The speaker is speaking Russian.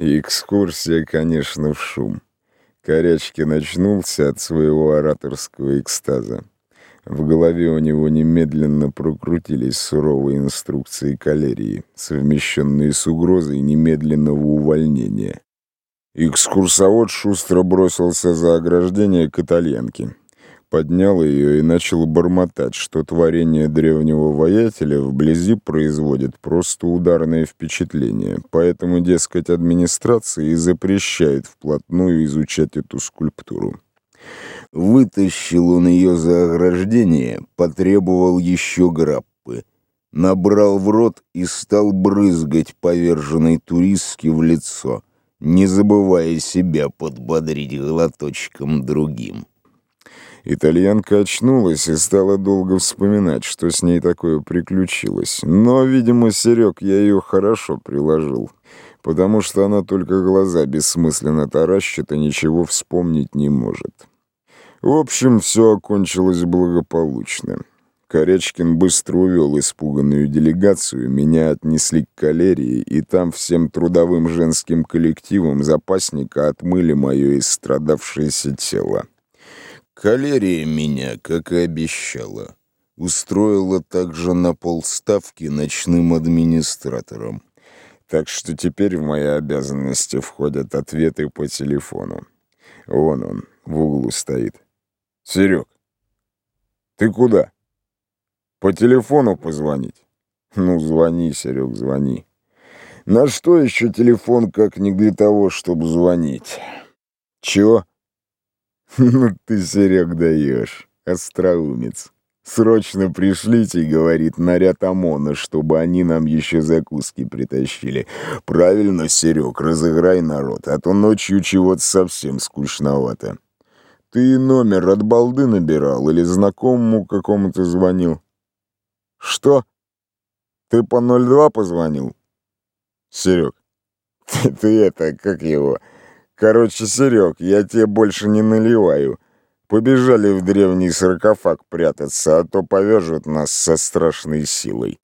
Экскурсия, конечно, в шум. Корячкин очнулся от своего ораторского экстаза. В голове у него немедленно прокрутились суровые инструкции калерии, совмещенные с угрозой немедленного увольнения. Экскурсовод шустро бросился за ограждение к итальянке поднял ее и начал бормотать, что творение древнего воятеля вблизи производит просто ударное впечатление, поэтому, дескать, администрация и запрещает вплотную изучать эту скульптуру. Вытащил он ее за ограждение, потребовал еще граппы, набрал в рот и стал брызгать поверженной туристке в лицо, не забывая себя подбодрить глоточком другим. Итальянка очнулась и стала долго вспоминать, что с ней такое приключилось. Но, видимо, Серег, я ее хорошо приложил, потому что она только глаза бессмысленно таращит и ничего вспомнить не может. В общем, все окончилось благополучно. Корячкин быстро увел испуганную делегацию, меня отнесли к калерии, и там всем трудовым женским коллективом запасника отмыли мое истрадавшееся тело. Калерия меня, как и обещала, устроила также на полставки ночным администратором. Так что теперь в мои обязанности входят ответы по телефону. Вон он, в углу стоит. Серег, ты куда? По телефону позвонить? Ну, звони, Серег, звони. На что еще телефон, как не для того, чтобы звонить? Чего? «Ну ты, Серег, даешь, остроумец. Срочно пришлите, — говорит, — наряд ОМОНа, чтобы они нам еще закуски притащили. Правильно, Серег, разыграй народ, а то ночью чего-то совсем скучновато. Ты номер от балды набирал или знакомому какому-то звонил? Что? Ты по 02 позвонил? Серег, ты, ты это, как его... Короче, Серег, я тебе больше не наливаю. Побежали в древний саркофаг прятаться, а то повяжут нас со страшной силой.